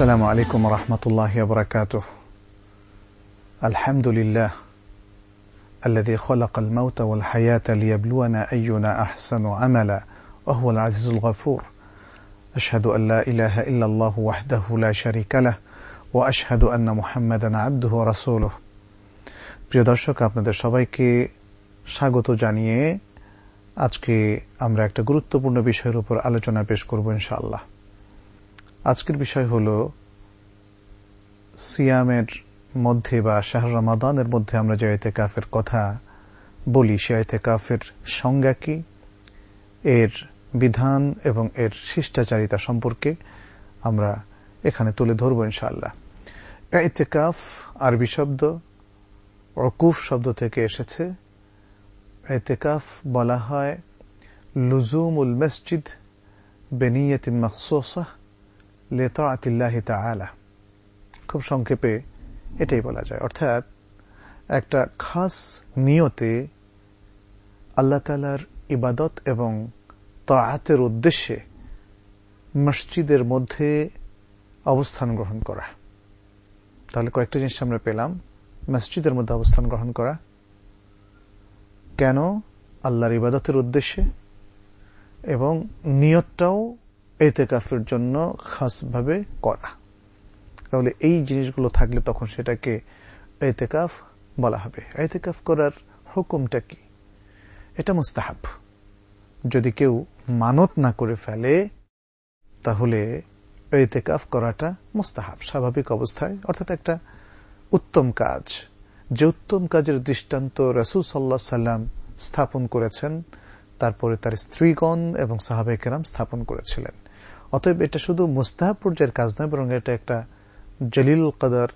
السلام عليكم ورحمة الله وبركاته. الحمد لله الذي خلق الموت والحياة ليبلونا أينا أحسن عملا وهو العزيز الغفور. أشهد أن لا إله إلا الله وحده لا شريك له وأشهد أن محمدا عبده ورسوله. প্রিয় দর্শক আপনাদের সবাইকে স্বাগত জানিয়ে আজকে আমরা একটা গুরুত্বপূর্ণ বিষয়ের উপর আলোচনা পেশ করব ইনশাআল্লাহ। আজকের বিষয় হল সিয়ামের মধ্যে বা শাহ রমাদানের মধ্যে আমরা যে আয়তে কাফের কথা বলি, সে আয়তে কাফের সংজ্ঞা কি? এর বিধান এবং এর শিষ্টাচারিতা সম্পর্কে আমরা এখানে তুলে ধরব ইনশাআল্লাহ। এতেকাফ আরবি শব্দ অকুফ শব্দ থেকে এসেছে। এতেকাফ বলা হয়, লুজুমুল মসজিদ বেনিয়তিন খুব সংক্ষেপে এটাই বলা যায়। অর্থাৎ একটা খাস নিয়তে আল্লাহ তালার ইবাদত এবং তাহাতের উদ্দেশ্যে মসজিদের মধ্যে অবস্থান গ্রহণ করা। তাহলে কয়েকটা জিনিস আমরা পেলাম। মসজিদের মধ্যে অবস্থান গ্রহণ করা। কেন? আল্লাহর ইবাদতের উদ্দেশ্যে এবং নিয়তটাও এতেকাফের জন্য খাসভাবে করা। তাহলে এই জিনিসগুলো থাকলে তখন সেটাকে এতেকাফ বলা হবে। এতেকাফ করার হুকুমটা কি? এটা মুস্তাহাব। যদি কেউ মানত না করে ফেলে, তাহলে এতেকাফ করাটা মুস্তাহাব, স্বাভাবিক অবস্থায়। অর্থাৎ একটা উত্তম কাজ। যে উত্তম কাজের দৃষ্টান্ত রসুল সাল্লা সাল্লাম স্থাপন করেছেন, তারপরে তার স্ত্রীগণ এবং সাহাবেকেরাম স্থাপন করেছিলেন। অতএব এটা শুধু মুস্তাহাব পর্যায়ের কাজ নয়, বরং এটা একটা জলিল কদার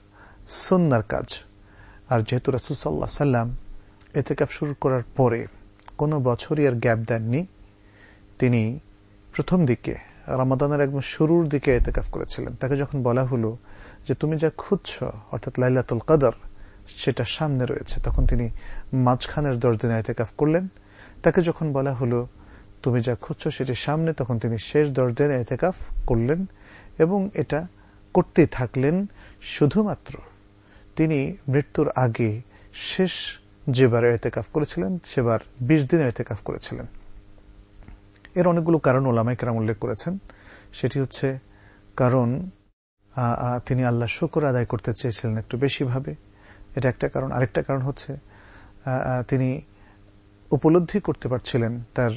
সন্ন্যার কাজ। আর যেহেতু রসুল সাল্লাহ সাল্লাম এতে কাপ শুরু করার পরে কোনো বছরই আর গ্যাপ দেননি, তিনি প্রথম দিকে, রামাদানের একদম শুরুর দিকে এতেকাফ করেছিলেন। তাকে যখন বলা হলো যে তুমি যা খুঁজছ, অর্থাৎ লাইলাতুল কাদার, সেটা সামনে রয়েছে, তখন তিনি মাঝখানের দশ দিনে এতেকাফ করলেন। তাকে যখন বলা হলো তুমি যা খুঁজছ সেটি সামনে তখন তিনি শেষ দশ দিনে এতেকাফ করলেন এবং এটা করতে থাকলেন শুধুমাত্র। তিনি মৃত্যুর আগে শেষ যেবার এতেকাফ করেছিলেন, সেবার বিশ দিনের এতেকাফ করেছিলেন। এর অনেকগুলো কারণ ওলামাই কেরাম উল্লেখ করেছেন। সেটি হচ্ছে কারণ তিনি আল্লাহ শুকর আদায় করতে চেয়েছিলেন একটু বেশি ভাবে। এটা একটা কারণ। আরেকটা কারণ হচ্ছে তিনি উপলব্ধি করতে পারছিলেন তার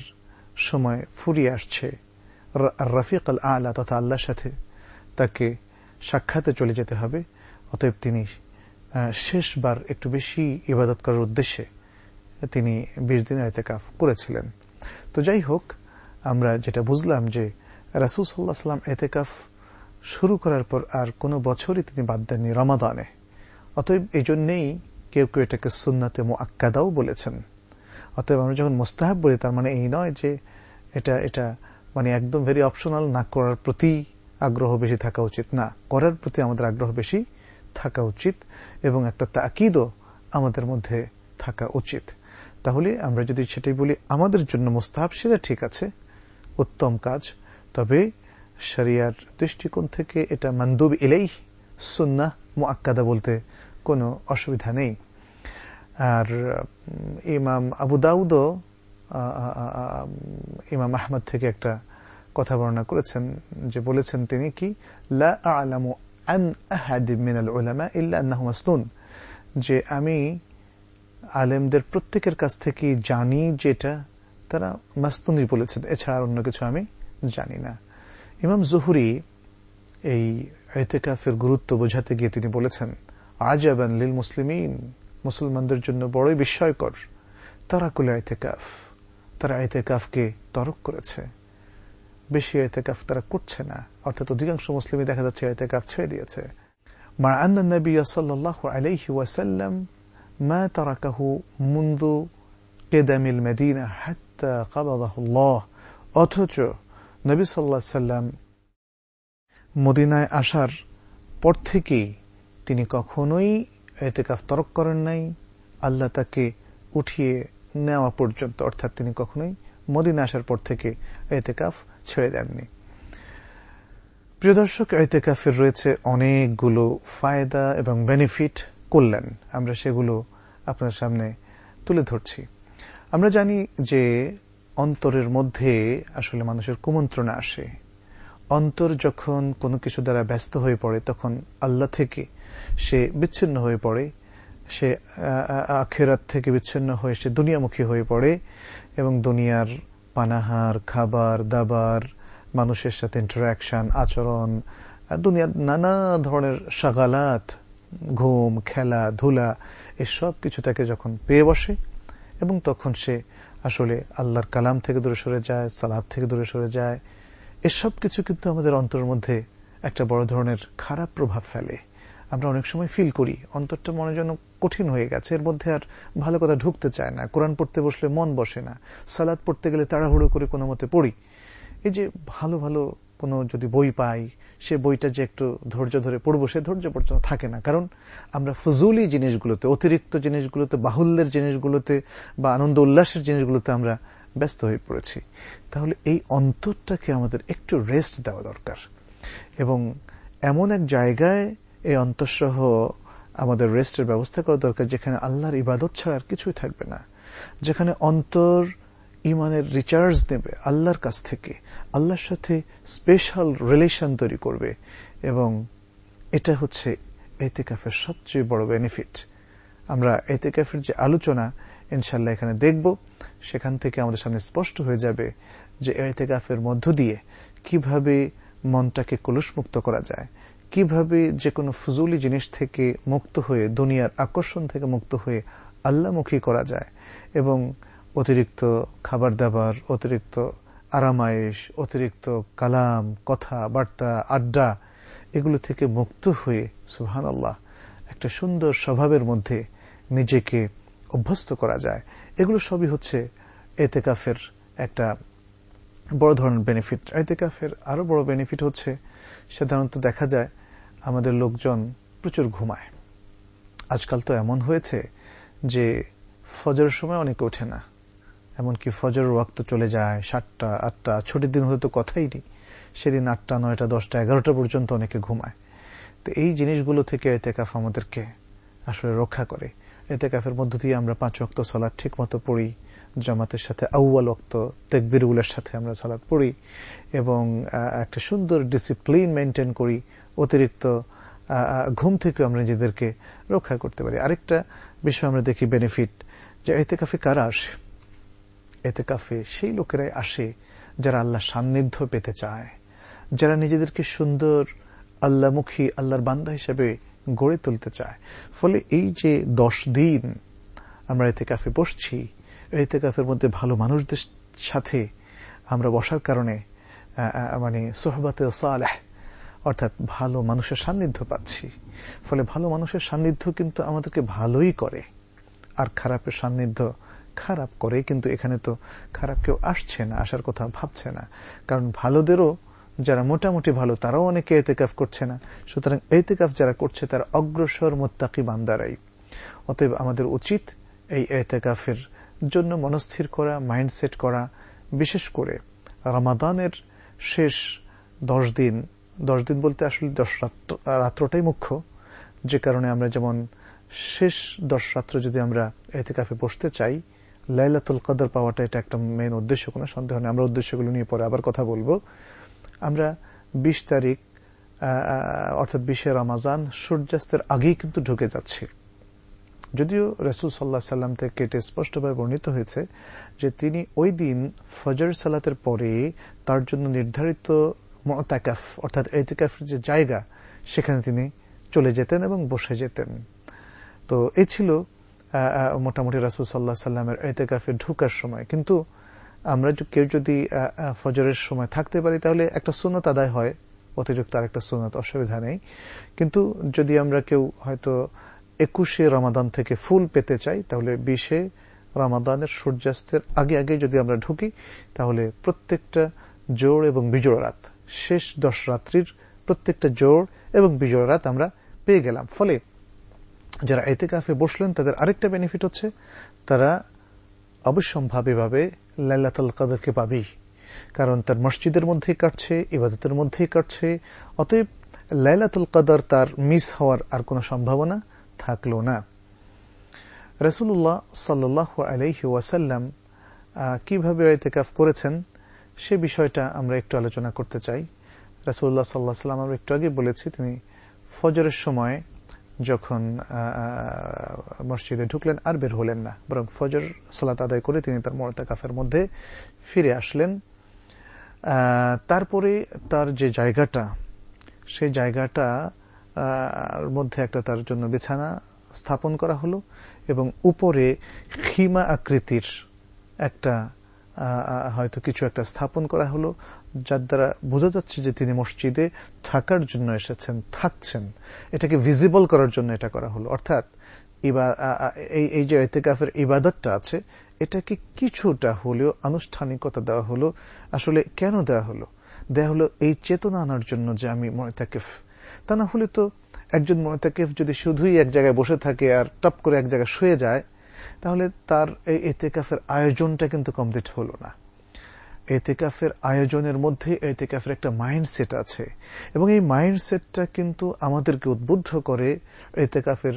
সময় ফুরিয়ে আসছে। রফিক আল আলা তথা আল্লাহর সাথে তাকে সাক্ষাতে চলে যেতে হবে। অতএব তিনি শেষবার একটু বেশি ইবাদত করার উদ্দেশ্যে তিনি বিশ দিনের এতেকাফ করেছিলেন। তো যাই হোক, আমরা যেটা বুঝলাম যে রাসুল সাল্লাহ সাল্লাম এতেকাফ শুরু করার পর আর কোনো বছরই তিনি বাদ দেননি রমাদানে। অতএব এই জন্যেই কেউ কেউ এটাকে সুন্নাতে মোয়াক্কাদাও বলেছেন। অতএব আমরা যখন মোস্তাহাব বলি, তার মানে এই নয় যে এটা এটা মানে একদম ভেরি অপশনাল না করার প্রতি আগ্রহ বেশি থাকা উচিত। না, করার প্রতি আমাদের আগ্রহ বেশি থাকা উচিত এবং একটা তাকিদও আমাদের মধ্যে থাকা উচিত। তাহলে আমরা যদি সেটাই বলি, আমাদের জন্য মোস্তাহাব সেটা ঠিক আছে, উত্তম কাজ, তবে শরিয়ার দৃষ্টিকোণ থেকে এটা মান্দুব এলেই সুন্না মোয়াক্কাদা বলতে কোনো অসুবিধা নেই। আর ইমাম আবু দাউদও ইমাম আহমদ থেকে একটা কথা বর্ণনা করেছেন যে বলেছেন তিনি কি, লা মিনাল যে আমি আলেমদের প্রত্যেকের কাছ থেকে জানি যেটা তারা মাসনুনি বলেছেন, এছাড়া অন্য কিছু আমি জানি না। ইমাম জহুরি এই এতেকাফের গুরুত্ব বোঝাতে গিয়ে তিনি বলেছেন, আজাবান লিল মুসলিমিন। মুসলমানদের জন্য বড়ই বিস্ময়কর। তারা কুলে আয়তেকাফ তারা আয়তেকাফকে তরক করেছে। বেশি আইতেকাফ তারা করছে না। অর্থাৎ অধিকাংশ মুসলিমই দেখা যাচ্ছে আয়তেকাফ ছেড়ে দিয়েছে। মা আন্না নবী সাল্লাহ আলাইহি ওয়াসাল্লাম মা তারাকাহু মুন্দু কেদামিল মেদিনা হাত্তা কাবাদাহুল্লাহ অথচ নবী সাল্লাহ সাল্লাম মদিনায় আসার পর থেকেই তিনি কখনোই এতেকাফ তরক করেন নাই, আল্লাহ তাকে উঠিয়ে নেওয়া পর্যন্ত, অর্থাৎ তিনি কখনোই মদিনা আসার পর থেকে এতেকাফ ছেড়ে দেননি। প্রিয় দর্শক এতেকাফের রয়েছে অনেকগুলো ফায়দা এবং বেনিফিট কল্যাণ আমরা সেগুলো আপনার সামনে তুলে ধরছি। আমরা জানি যে অন্তরের মধ্যে আসলে মানুষের কুমন্ত্রণা আসে। অন্তর যখন কোনো কিছু দ্বারা ব্যস্ত হয়ে পড়ে, তখন আল্লাহ থেকে সে বিচ্ছিন্ন হয়ে পড়ে, সে আখেরাত থেকে বিচ্ছিন্ন হয়ে সে দুনিয়ামুখী হয়ে পড়ে এবং দুনিয়ার পানাহার, খাবার, দাবার, মানুষের সাথে ইন্টারাকশন আচরণ, দুনিয়ার নানা ধরনের সাগালাত, ঘুম, খেলা, ধুলা এসব কিছু তাকে যখন পেয়ে বসে এবং তখন সে আসলে আল্লাহর কালাম থেকে দূরে সরে যায় সালাদ থেকে দূরে সরে যায়, এসব কিছু কিন্তু আমাদের অন্তরের মধ্যে একটা বড় ধরনের খারাপ প্রভাব ফেলে। আমরা অনেক সময় ফিল করি। অন্তরটা মনে যেন কঠিন হয়ে গেছে। এর মধ্যে আর ভালো কথা ঢুকতে চায় না। কোরআন পড়তে বসলে মন বসে না। সালাদ পড়তে গেলে তাড়াহুড়ো করে কোনো মতে পড়ি। এই যে ভালো ভালো কোনো যদি বই পাই, সে বইটা যে একটু ধৈর্য ধরে পড়ব, সে ধৈর্য পর্যন্ত থাকে না। কারণ আমরা ফজুলি জিনিসগুলোতে, অতিরিক্ত জিনিসগুলোতে, বাহুল্যের জিনিসগুলোতে বা আনন্দ উল্লাসের জিনিসগুলোতে আমরা ব্যস্ত হয়ে পড়েছি। তাহলে এই অন্তরটাকে আমাদের একটু রেস্ট দেওয়া দরকার। এবং এমন এক জায়গায় এই অন্তঃসহ আমাদের রেস্টের ব্যবস্থা করা দরকার, যেখানে আল্লাহর ইবাদত ছাড়া আর কিছুই থাকবে না। যেখানে অন্তর ইমানের রিচার্জ নেবে আল্লাহর কাছ থেকে, আল্লাহর সাথে স্পেশাল রিলেশন তৈরি করবে। এবং এটা হচ্ছে এতেকাফের সবচেয়ে বড় বেনিফিট আমরা এতে এতেকাফের যে আলোচনা ইনশাল্লাহ এখানে দেখব। সেখান থেকে আমাদের সামনে স্পষ্ট হয়ে যাবে যে এতেকাফের মধ্য দিয়ে কীভাবে মনটাকে কলুষমুক্ত করা যায়। কীভাবে যে কোনো ফজুলি জিনিস থেকে মুক্ত হয়ে, দুনিয়ার আকর্ষণ থেকে মুক্ত হয়ে আল্লামুখী করা যায় এবং অতিরিক্ত খাবার দাবার অতিরিক্ত আরামায়েশ, অতিরিক্ত কালাম, কথা, বার্তা, আড্ডা, এগুলো থেকে মুক্ত হয়ে সুহান আল্লাহ একটা সুন্দর স্বভাবের মধ্যে নিজেকে অভ্যস্ত করা যায়। এগুলো সবই হচ্ছে এতেকাফের একটা বড় ধরনের বেনিফিট এতেকাফের আরও বড় বেনিফিট হচ্ছে, সাধারণত দেখা যায় আমাদের লোকজন প্রচুর ঘুমায়। আজকাল তো এমন হয়েছে যে ফজরের সময় অনেকে ওঠে না, এমনকি ফজরের ওয়াক্ত চলে যায়, সাতটা, আটটা, ছুটির দিন হয়তো কথাই নেই। সেদিন আটটা, নয়টা, দশটা, এগারোটা পর্যন্ত অনেকে ঘুমায়। তো এই জিনিসগুলো থেকে এতেকাফ আমাদেরকে আসলে রক্ষা করে। এতেকাফের মধ্য দিয়ে আমরা পাঁচ অক্ত সলাদ ঠিক মতো পড়ি জামাতের সাথে আউ্য়াল অক্ত তেকবিরগুলোর সাথে আমরা সালাদ পড়ি এবং একটা সুন্দর ডিসিপ্লিন মেনটেন করি, অতিরিক্ত ঘুম থেকে আমরা নিজেদেরকে রক্ষা করতে পারি। আরেকটা বিষয় আমরা দেখি বেনিফিট যে এতে কাফে কারা আসে? এতে কাফে সেই লোকেরাই আসে যারা আল্লাহ সান্নিধ্য পেতে চায়, যারা নিজেদেরকে সুন্দর আল্লাহমুখী, আল্লাহর বান্দা হিসেবে গড়ে তুলতে চায়। ফলে এই যে দশ দিন আমরা এতে কাফে বসছি এতে কাফের মধ্যে ভালো মানুষদের সাথে আমরা বসার কারণে মানে সোহবাতে সালেহ, অর্থাৎ ভালো মানুষের সান্নিধ্য পাচ্ছি। ফলে ভালো মানুষের সান্নিধ্য কিন্তু আমাদেরকে ভালোই করে। আর খারাপের সান্নিধ্য খারাপ করে, কিন্তু এখানে তো খারাপ কেউ আসছে না, আসার কথা ভাবছে না। কারণ ভালোদেরও যারা মোটামুটি ভালো, তারাও অনেকে এতেকাফ করছে না। সুতরাং এতেকাফ যারা করছে, তারা অগ্রসর মোত্তাকি বান্দারাই। অতএব আমাদের উচিত এই এতেকাফের জন্য মনস্থির করা মাইন্ডসেট করা, বিশেষ করে রামাদানের শেষ দশ দিন দশ দিন বলতে আসলে দশ রাত্র, রাত্রটাই মুখ্য। যে কারণে আমরা যেমন শেষ দশ রাত্র যদি আমরা এতেকাফে বসতে চাই, লাইলাতুল কদর পাওয়াটা এটা একটা মেন উদ্দেশ্য, কোনো সন্দেহ নেই। আমরা উদ্দেশ্যগুলো নিয়ে পরে আবার কথা বলব। আমরা বিশ তারিখ অর্থাৎ বিশে রমাজান সূর্যাস্তের আগেই কিন্তু ঢুকে যাচ্ছি। যদিও রসুল সাল্লাহ সাল্লাম থেকে কেটে স্পষ্টভাবে বর্ণিত হয়েছে যে তিনি ওই দিন ফজর সালাতের পরে তার জন্য নির্ধারিত মতাকাফ, অর্থাৎ এতিকাফের যে জায়গা, সেখানে তিনি চলে যেতেন এবং বসে যেতেন। তো এ ছিল মোটামুটি রাসুল সাল্লাহ সাল্লামের এতেকাফে ঢুকার সময়। কিন্তু আমরা কেউ যদি ফজরের সময় থাকতে পারি, তাহলে একটা সুনত আদায় হয়। অতিরিক্ত আর একটা সুনত অসুবিধা নেই। কিন্তু যদি আমরা কেউ হয়তো একুশে রমাদান থেকে ফুল পেতে চাই, তাহলে বিশে রমাদানের সূর্যাস্তের আগে আগে যদি আমরা ঢুকি, তাহলে প্রত্যেকটা জোড় এবং বিজোড় রাত, শেষ দশ রাত্রির প্রত্যেকটা জোড় এবং বিজোড় রাত আমরা পেয়ে গেলাম। ফলে যারা এতে কাফে বসলেন, তাদের আরেকটা বেনিফিট হচ্ছে, তারা অবশ্যম্ভাবীভাবে লাল্লাতাল কাদেরকে পাবেই। কারণ তার মসজিদের মধ্যেই কাটছে, ইবাদতের মধ্যেই কাটছে, অতএব লাইলাতুল কাদার তার মিস হওয়ার আর কোনো সম্ভাবনা থাকল না। রসুল্লাহ সাল্লাহ আলহি ওয়াসাল্লাম কীভাবে এতেকাফ করেছেন সে বিষয়টা আমরা একটু আলোচনা করতে চাই। রাসুল্লাহ সাল্লাহ সাল্লাম আমরা একটু আগে বলেছি, তিনি ফজরের সময় যখন মসজিদে ঢুকলেন আর বের হলেন না, বরং ফজর সালাত আদায় করে তিনি তার কাফের মধ্যে ফিরে আসলেন। তারপরে তার যে জায়গাটা, সেই জায়গাটা মধ্যে একটা তার জন্য বিছানা স্থাপন করা হলো এবং উপরে খিমা আকৃতির একটা হয়তো কিছু একটা স্থাপন করা হলো, যার দ্বারা বোঝা যাচ্ছে যে তিনি মসজিদে থাকার জন্য এসেছেন, থাকছেন। এটাকে ভিজিবল করার জন্য এটা করা হলো। অর্থাৎ এই যে এতেকাফের ইবাদতটা আছে, এটাকে কিছুটা হলেও আনুষ্ঠানিকতা দেওয়া হলো। আসলে কেন দেওয়া হলো? দেওয়া হলো এই চেতনা আনার জন্য যে আমি ময়তাকেফ তা না হলে তো একজন ময়তাকেফ যদি শুধুই এক জায়গায় বসে থাকে আর টপ করে এক জায়গায় শুয়ে যায়, তাহলে তার এই এতেকাফের আয়োজনটা কিন্তু কমপ্লিট হলো না। এতেকাফের আয়োজনের মধ্যে এতেকাফের একটা মাইন্ডসেট আছে এবং এই মাইন্ডসেটটা কিন্তু আমাদেরকে উদ্বুদ্ধ করে এতেকাফের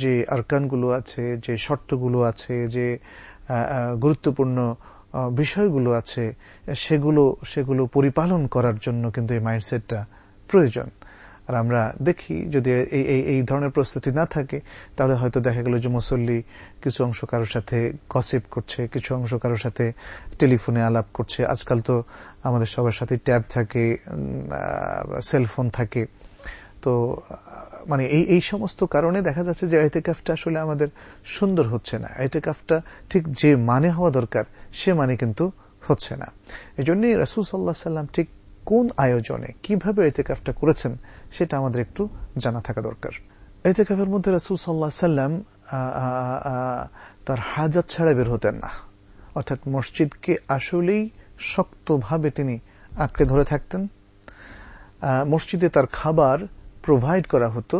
যে আরকানগুলো আছে, যে শর্তগুলো আছে, যে গুরুত্বপূর্ণ বিষয়গুলো আছে, সেগুলো সেগুলো পরিপালন করার জন্য কিন্তু এই মাইন্ডসেটটা প্রয়োজন। আর আমরা দেখি যদি এই এই ধরনের প্রস্তুতি না থাকে, তাহলে হয়তো দেখা গেল যে মুসল্লি কিছু অংশ কারোর সাথে গসিপ করছে, কিছু অংশ কারোর সাথে টেলিফোনে আলাপ করছে। আজকাল তো আমাদের সবার সাথে ট্যাব থাকে সেলফোন থাকে। তো মানে এই এই সমস্ত কারণে দেখা যাচ্ছে যে এতেকাফটা আসলে আমাদের সুন্দর হচ্ছে না। এতেকাফটা ঠিক যে মানে হওয়া দরকার, সে মানে কিন্তু হচ্ছে না। এই জন্যই রাসুল সাল্লাহ সাল্লাম ঠিক কোন আয়োজনে কীভাবে এতেকাফটা করেছেন সেটা আমাদের একটু জানা থাকা দরকার। এতেকাফের মধ্যে রাসুল সাল্লাহ সাল্লাম তার হাজাত ছাড়া বের হতেন না। অর্থাৎ মসজিদকে আসলেই শক্তভাবে তিনি আঁকড়ে ধরে থাকতেন। মসজিদে তার খাবার প্রোভাইড করা হতো,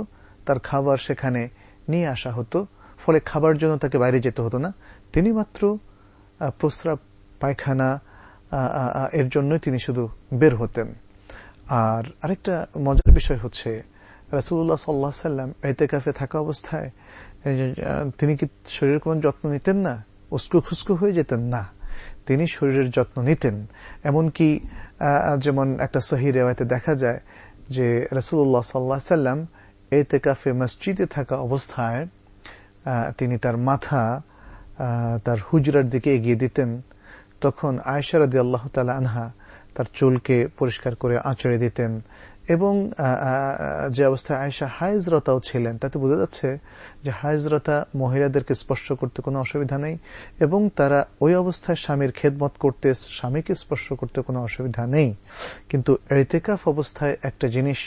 তার খাবার সেখানে নিয়ে আসা হতো, ফলে খাবার জন্য তাকে বাইরে যেতে হতো না। তিনি মাত্র প্রস্রাব, পায়খানা এর জন্যই তিনি শুধু বের হতেন। আর আরেকটা মজার বিষয় হচ্ছে রাসুল্লাহ সাল্লাহ সাল্লাম এতেকাফে থাকা অবস্থায় তিনি কি শরীরের কোন যত্ন নিতেন না? উস্কু খুস্কু হয়ে যেতেন? না। তিনি শরীরের যত্ন নিতেন। এমনকি যেমন একটা সহি রেওয়ায়তে দেখা যায় যে রাসুল্লাহ সাল্লাহ সাল্লাম এতেকাফে মসজিদে থাকা অবস্থায় তিনি তার মাথা তার হুজরার দিকে এগিয়ে দিতেন। তখন আয়সারাদি আল্লাহ তালা আনহা তার চুলকে পরিষ্কার করে আঁচড়ে দিতেন এবং যে অবস্থায় আয়সা হাইজরতাও ছিলেন, তাতে বোঝা যাচ্ছে যে হাইজরতা মহিলাদেরকে স্পর্শ করতে কোনো অসুবিধা নেই এবং তারা ওই অবস্থায় স্বামীর খেদমত করতে, স্বামীকে স্পর্শ করতে কোনো অসুবিধা নেই। কিন্তু এতেকাফ অবস্থায় একটা জিনিস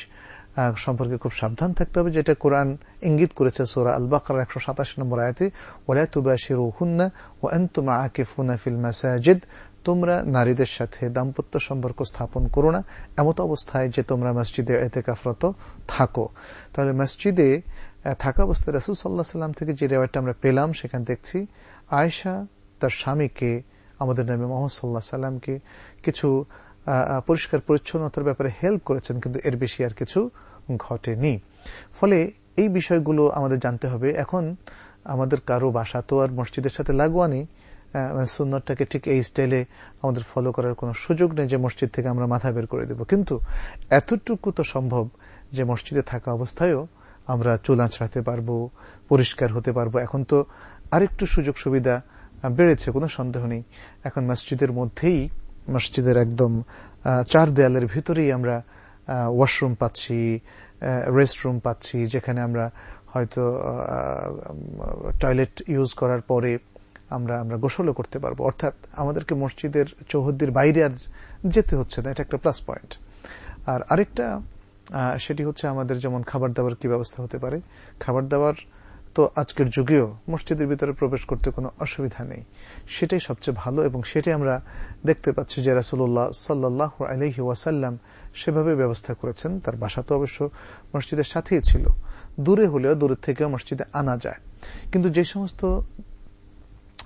সম্পর্কে খুব সাবধান থাকতে হবে, যেটা কোরআন ইঙ্গিত করেছে সোরা আল বাকর একশো সাতাশি নম্বর আয়তে ওলা তুবাশির হুন্না ও এন্তুমা আকিফুনা ফিল মাসাজিদ তোমরা নারীদের সাথে দাম্পত্য সম্পর্ক স্থাপন করো না, এমত অবস্থায় যে তোমরা মসজিদে এতে কাফরত থাকো। তাহলে মসজিদে থাকা অবস্থায় রাসুল সাল্লাহ সাল্লাম থেকে যে রেওয়ারটা আমরা পেলাম, সেখানে দেখছি আয়সা তার স্বামীকে, আমাদের নামে মোহাম্মদ সাল্লাহ সাল্লামকে কিছু পরিষ্কার পরিচ্ছন্নতার ব্যাপারে হেল্প করেছেন, কিন্তু এর বেশি আর কিছু ঘটেনি। ফলে এই বিষয়গুলো আমাদের জানতে হবে। এখন আমাদের কারও বাসা তো আর মসজিদের সাথে লাগোয়া নেই। মানে সুন্নতটাকে ঠিক এই স্টাইলে আমাদের ফলো করার কোনো সুযোগ নেই যে মসজিদ থেকে আমরা মাথা বের করে দেব। কিন্তু এতটুকু তো সম্ভব যে মসজিদে থাকা অবস্থায়ও আমরা চুল আঁচড়াতে পারব, পরিষ্কার হতে পারব। এখন তো আরেকটু সুযোগ সুবিধা বেড়েছে, কোনো সন্দেহ নেই। এখন মসজিদের মধ্যেই মসজিদের একদম চার দেয়ালের ভিতরেই আমরা ওয়াশরুম পাচ্ছি রেস্টরুম পাচ্ছি, যেখানে আমরা হয়তো টয়লেট ইউজ করার পরে আমরা আমরা গোসলও করতে পারব। অর্থাৎ আমাদেরকে মসজিদের চৌহদ্দির বাইরে আর যেতে হচ্ছে না, এটা একটা প্লাস পয়েন্ট আর আরেকটা সেটি হচ্ছে আমাদের যেমন খাবার দাবার কি ব্যবস্থা হতে পারে? খাবার দাবার তো আজকের যুগেও মসজিদের ভিতরে প্রবেশ করতে কোনো অসুবিধা নেই। সেটাই সবচেয়ে ভালো এবং সেটাই আমরা দেখতে পাচ্ছি যে রাসুল্লাহ সাল্লাহ আলহি ওয়াসাল্লাম সেভাবে ব্যবস্থা করেছেন। তার বাসা তো অবশ্য মসজিদের সাথেই ছিল। দূরে হলেও দূরের থেকেও মসজিদে আনা যায়। কিন্তু যে সমস্ত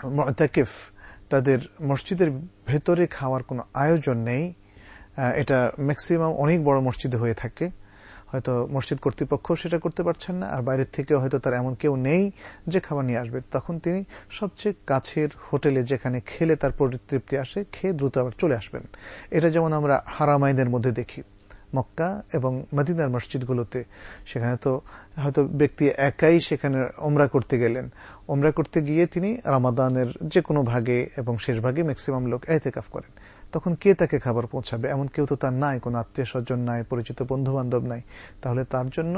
মতাকিফ তাদের মসজিদের ভেতরে খাওয়ার কোনো আয়োজন নেই এটা ম্যাক্সিমাম অনেক বড় মসজিদে হয়ে থাকে। হয়তো মসজিদ কর্তৃপক্ষ সেটা করতে পারছেন না, আর বাইরের থেকে হয়তো তার এমন কেউ নেই যে খাবার নিয়ে আসবে। তখন তিনি সবচেয়ে কাছের হোটেলে যেখানে খেলে তার পরিতৃপ্তি আসে, খেয়ে দ্রুত আবার চলে আসবেন। এটা যেমন আমরা হারামাইনের মধ্যে দেখি। মক্কা এবং মদিনার মসজিদগুলোতে সেখানে তো হয়তো ব্যক্তি একাই সেখানে ওমরা করতে গেলেন। ওমরা করতে গিয়ে তিনি রামাদানের যে কোনো ভাগে এবং শেষ ভাগে ম্যাক্সিমাম লোক এতেকাফ করেন। তখন কে তাকে খাবার পৌঁছাবে? এমন কেউ তো তার নাই, কোনো আত্মীয় স্বজন নাই, পরিচিত বন্ধু বান্ধব নাই। তাহলে তার জন্য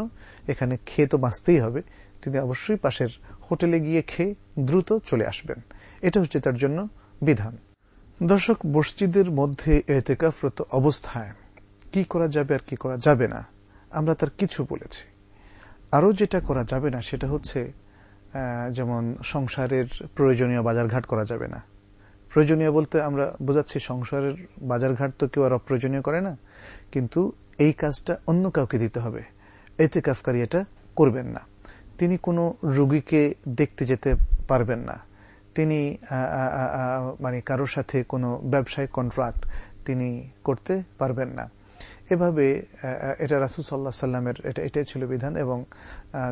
এখানে খেয়ে তো বাঁচতেই হবে। তিনি অবশ্যই পাশের হোটেলে গিয়ে খেয়ে দ্রুত চলে আসবেন। এটা হচ্ছে তার জন্য বিধান। দর্শক, মসজিদের মধ্যে এতেকাফরত অবস্থায় কি করা যাবে আর কি করা যাবে না, আমরা তার কিছু বলেছি। আরও যেটা করা যাবে না, সেটা হচ্ছে যেমন সংসারের প্রয়োজনীয় বাজারঘাট করা যাবে না। প্রয়োজনীয় বলতে আমরা বোঝাচ্ছি সংসারের বাজারঘাট তো কেউ আর অপ্রয়োজনীয় করে না, কিন্তু এই কাজটা অন্য কাউকে দিতে হবে। এতে কাফকারী এটা করবেন না। তিনি কোনো রুগীকে দেখতে যেতে পারবেন না। তিনি মানে কারোর সাথে কোনো ব্যবসায়িক কন্ট্রাক্ট তিনি করতে পারবেন না। এভাবে এটা রাসুল সাল্লাহ সাল্লামের, এটা, এটাই ছিল বিধান এবং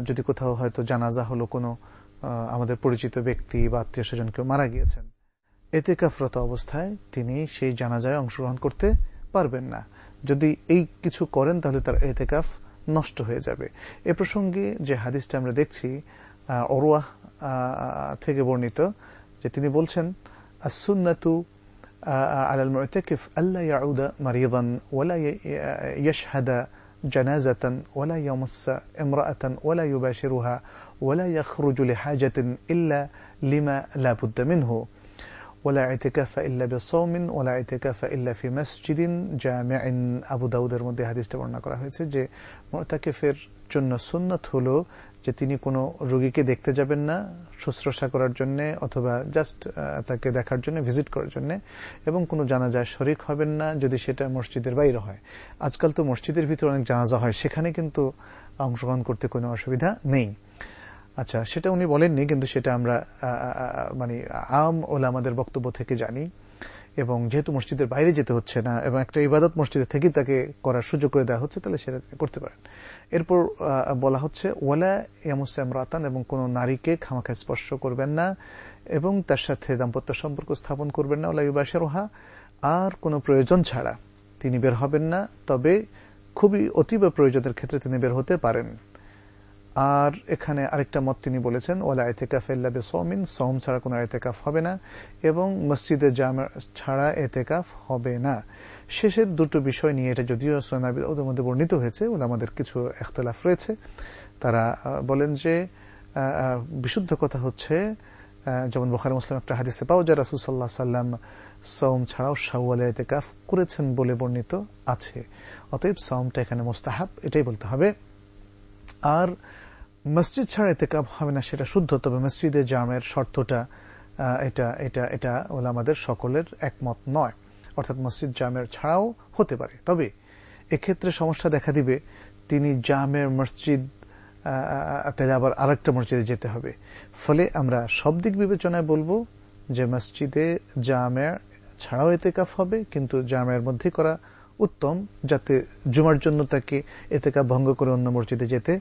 যদি কোথাও হয়তো জানাজা হলো কোনো আমাদের পরিচিত ব্যক্তি বা আত্মীয় স্বজন কেউ মারা গিয়েছেন। এতে কাফরত অবস্থায় তিনি সেই জানাজায় অংশগ্রহণ করতে পারবেন না যদি এই কিছু করেন তাহলে তার এতেকাফ নষ্ট হয়ে যাবে এ প্রসঙ্গে যে হাদিসটা আমরা দেখছি অরুয়াহ থেকে বর্ণিত যে তিনি বলছেন আসুন্নাতু على المعتكف ألا يعود مريضا ولا يشهد جنازة ولا يمس امرأة ولا يباشرها ولا يخرج لحاجة إلا لما لا بد منه ওলা الا بصوم ولا ওলা الا في مسجد جامع. ابو আবু দাউদের মধ্যে হাদিসটা বর্ণনা করা হয়েছে যে মুতাকিফের জন্য সুন্নাত হলো যে তিনি কোনো রোগীকে দেখতে যাবেন না শুশ্রূষা করার জন্য অথবা জাস্ট তাকে দেখার জন্য ভিজিট করার জন্য এবং কোনো জানাজা শরিক হবেন না যদি সেটা মসজিদের বাইরে হয়। আজকাল তো মসজিদের ভিতরে অনেক জানাজা হয়, সেখানে কিন্তু অংশগ্রহণ করতে কোনো অসুবিধা নেই। আচ্ছা সেটা উনি বলেননি, কিন্তু সেটা আমরা মানে আম ওলা আমাদের বক্তব্য থেকে জানি। এবং যেহেতু মসজিদের বাইরে যেতে হচ্ছে না, এবং একটা ইবাদত মসজিদের থেকেই তাকে করার সুযোগ করে দেওয়া হচ্ছে, তাহলে সেটা করতে পারেন। এরপর বলা হচ্ছে, ওয়ালা ইয়ামুসাম রাতান এবং কোন নারীকে খামাখা স্পর্শ করবেন না, এবং তার সাথে দাম্পত্য সম্পর্ক স্থাপন করবেন না ওলা ইবাসেরোহা আর কোনো প্রয়োজন ছাড়া তিনি বের হবেন না, তবে খুবই অতীব প্রয়োজনের ক্ষেত্রে তিনি বের হতে পারেন। আর এখানে আরেকটা মত তিনি বলেছেন ওলা এতেকাফ এল্লাবে সৌমিন সৌম ছাড়া কোনো এতেকাফ হবে না, এবং মসজিদে জামা ছাড়া এতেকাফ হবে না। শেষের দুটো বিষয় নিয়ে এটা যদিও ওদের মধ্যে বর্ণিত হয়েছে আমাদের কিছু এখতলাফ রয়েছে। তারা বলেন যে বিশুদ্ধ কথা হচ্ছে যেমন বোখার মুসলাম একটা হাদিসে পাও যে রাসুসাল্লাহ সাল্লাম সৌম ছাড়াও শাওয়ালে এতেকাফ করেছেন বলে বর্ণিত আছে। অতএব সৌমটা এখানে মোস্তাহাব, এটাই বলতে হবে। আর মসজিদ ছাড়া এতেকাব হবে না, সেটা শুদ্ধ। তবে মসজিদে জামের শর্তটা এটা এটা এটা ওলা আমাদের সকলের একমত নয়। অর্থাৎ মসজিদ জামের ছাড়াও হতে পারে। তবে এক্ষেত্রে সমস্যা দেখা দিবে, তিনি জামের মসজিদ তাহলে আবার আরেকটা মসজিদে যেতে হবে। ফলে আমরা সব দিক বিবেচনায় বলব যে মসজিদে জামের ছাড়াও এতেকাফ হবে, কিন্তু জামের মধ্যে করা উত্তম, যাতে জুমার জন্য তাকে এতেকাফ ভঙ্গ করে অন্য মসজিদে যেতে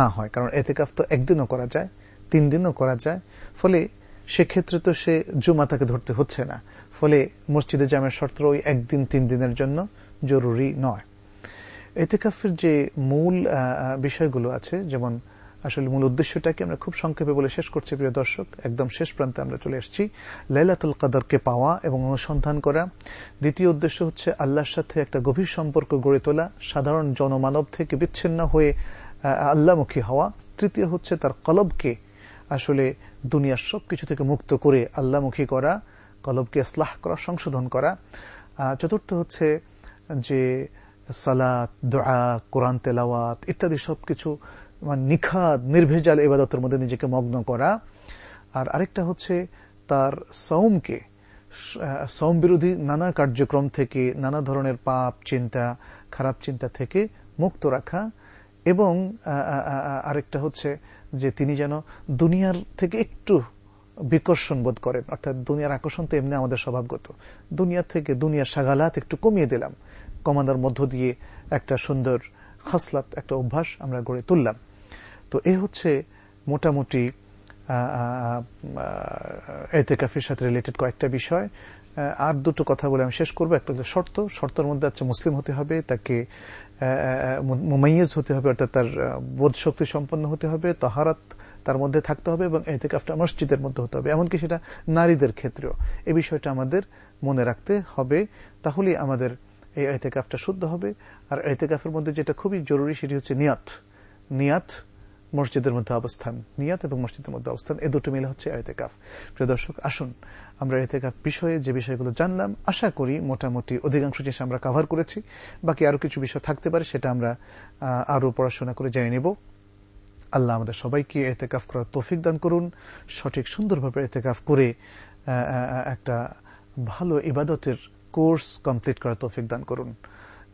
না হয়, কারণ এতেকাফ তো একদিনও করা যায় তিন দিনও করা যায়। ফলে সেক্ষেত্রে তো সে জুমা তাকে ধরতে হচ্ছে না। ফলে মসজিদে জামের শর্ত ওই একদিন তিন দিনের জন্য জরুরি নয়। এতেকাফের যে মূল বিষয়গুলো আছে, যেমন আসলে মূল উদ্দেশ্যটাকে আমরা খুব সংক্ষেপে বলে শেষ করছি, প্রিয় দর্শক। একদম শেষ প্রান্তে আমরা চলে এসেছি। লাইলাতুল কাদরকে পাওয়া এবং অনুসন্ধান করা। দ্বিতীয় উদ্দেশ্য হচ্ছে আল্লাহর সাথে একটা গভীর সম্পর্ক গড়ে তোলা। সাধারণ জনমানব থেকে বিচ্ছিন্ন হয়ে আল্লাহমুখী হওয়া। তৃতীয় হচ্ছে তার কলবকে আসলে দুনিয়ার সব কিছু থেকে মুক্ত করে আল্লামুখী করা, কলবকে ইসলাহ করা, সংশোধন করা। চতুর্থ হচ্ছে যে সালাত, দোয়া, কোরআন তেলাওয়াত ইত্যাদি সবকিছু মানে নিখাদ, নির্ভেজাল এবাদতের মধ্যে নিজেকে মগ্ন করা। আর আরেকটা হচ্ছে তার সৌমকে সৌম বিরোধী নানা কার্যক্রম থেকে, নানা ধরনের পাপ, চিন্তা, খারাপ চিন্তা থেকে মুক্ত রাখা। এবং আরেকটা হচ্ছে যে তিনি যেন দুনিয়ার থেকে একটু বিকর্ষণ বোধ করেন। অর্থাৎ দুনিয়ার আকর্ষণ তো এমনি আমাদের স্বভাবগত। দুনিয়া থেকে দুনিয়ার সাগালাত একটু কমিয়ে দিলাম। কমানোর মধ্য দিয়ে একটা সুন্দর খাসলাত, একটা অভ্যাস আমরা গড়ে তুললাম। তো এ হচ্ছে মোটামুটি এতেকাফের সাথে রিলেটেড কয়েকটা বিষয়। আর দুটো কথা বলে আমি শেষ করব। একটা শর্ত। শর্তের মধ্যে আছে মুসলিম হতে হবে, তাকে মুমাইয়েজ হতে হবে, অর্থাৎ তার বোধ শক্তি সম্পন্ন হতে হবে, তহারাত তার মধ্যে থাকতে হবে এবং এতে এতেকাফটা মসজিদের মধ্যে হতে হবে। এমনকি সেটা নারীদের ক্ষেত্রেও। এ বিষয়টা আমাদের মনে রাখতে হবে। তাহলে আমাদের এই এতেকাফটা শুদ্ধ হবে। আর এতে এতেকাফের মধ্যে যেটা খুবই জরুরি সেটি হচ্ছে নিয়াত। নিয়াত মসজিদের মধ্যে অবস্থান, নিয়াত এবং মসজিদের মধ্যে অবস্থান, এ দুটো মিলে হচ্ছে এতেকাফ। প্রিয় দর্শক, আসুন, আমরা এতেকাফ বিষয়ে যে বিষয়গুলো জানলাম, আশা করি মোটামুটি অধিকাংশ জিনিস আমরা কাভার করেছি। বাকি আরও কিছু বিষয় থাকতে পারে, সেটা আমরা আরও পড়াশোনা করে জেনে নেব। আল্লাহ আমাদের সবাইকে এতেকাফ করার তৌফিক দান করুন, সঠিক সুন্দরভাবে এতেকাফ করে একটা ভালো ইবাদতের কোর্স কমপ্লিট করার তৌফিক দান করুন।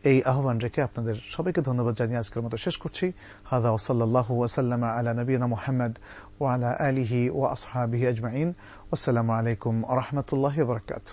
এই আহ্বান রেখে আপনাদের সবাইকে ধন্যবাদ জানিয়ে আজকের মতো শেষ করছি। হাদা ওসাল্লাহ ওসাল্লাম আলা নবীনা মোহাম্মদ ও আলা আলিহি ও আসহাবিহি আজমাইন। আসসালামু আলাইকুম আ রহমতুল্লাহ বরকাত